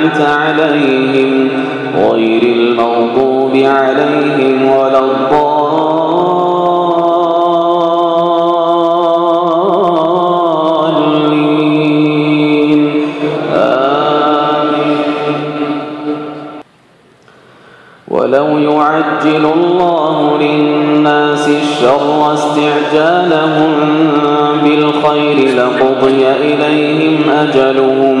أنعمت عليهم غير المغضوب عليهم ولا الضالين. آمين. ولو يعجل الله للناس الشر استعجالهم بالخير لقضي إليهم أجلهم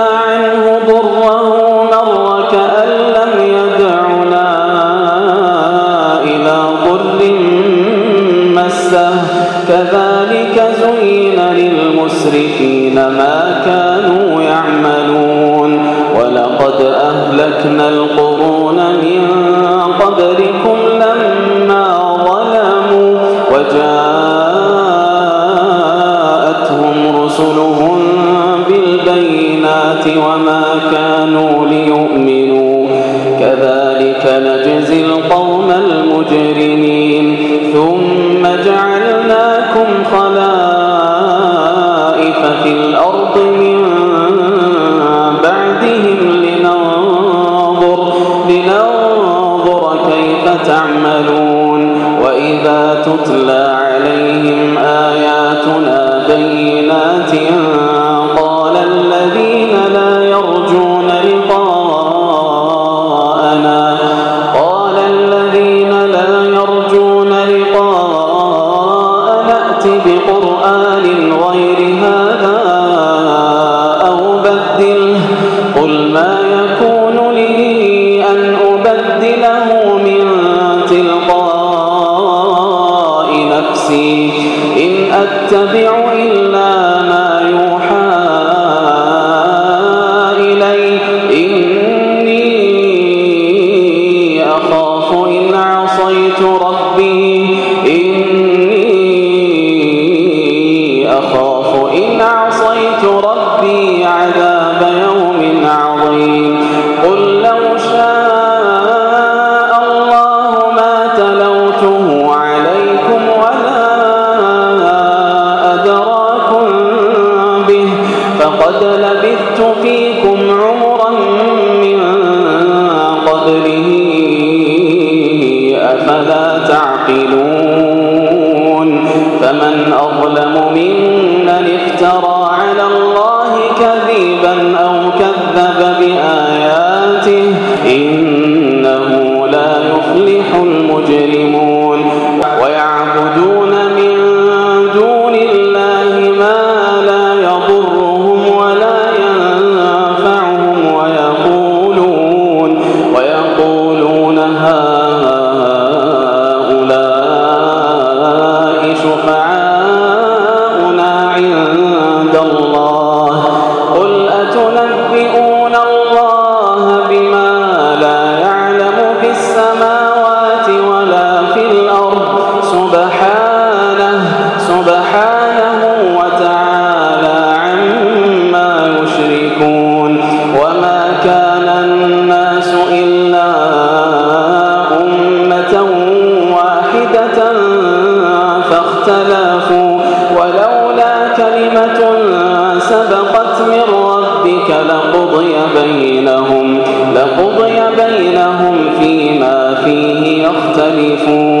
أهلكنا القرون من قبلكم تتلى عليهم آياتنا بينات واتبعوا لقد لبثت فيكم عمرا من قبله أفلا تعقلون؟ فمن أظلم ممن تختلفون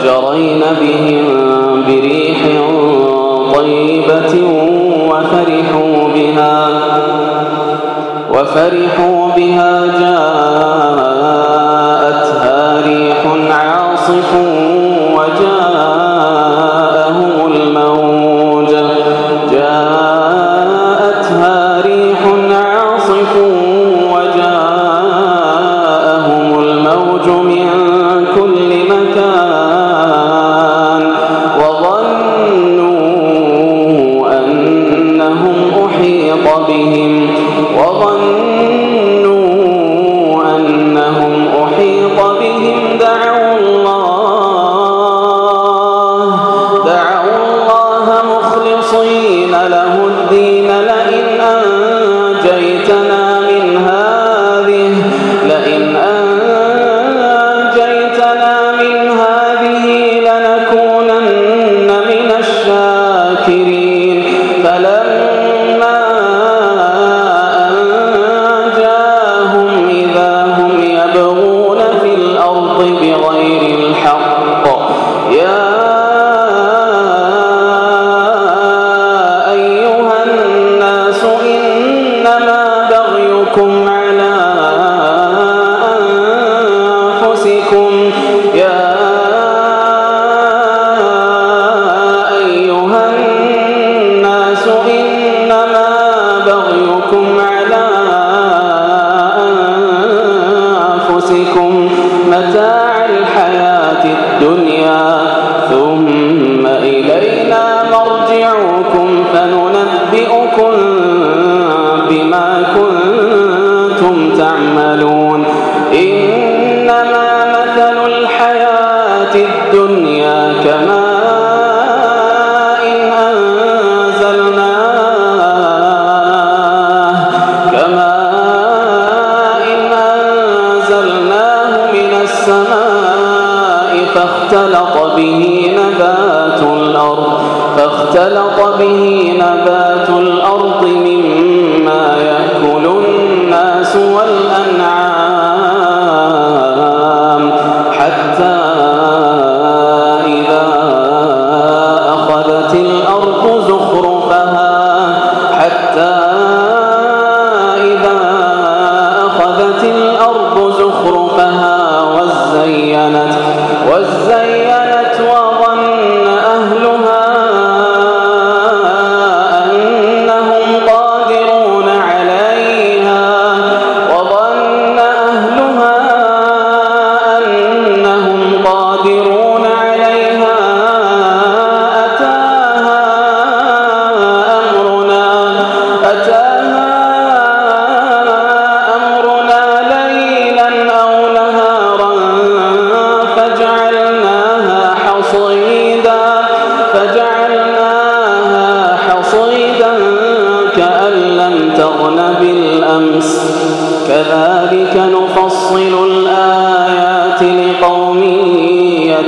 وجرين بهم بريح طيبة وفرحوا بها وفرحوا بها sé فاختلط به نبات الأرض فاختلط به نبات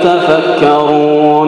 يتفكرون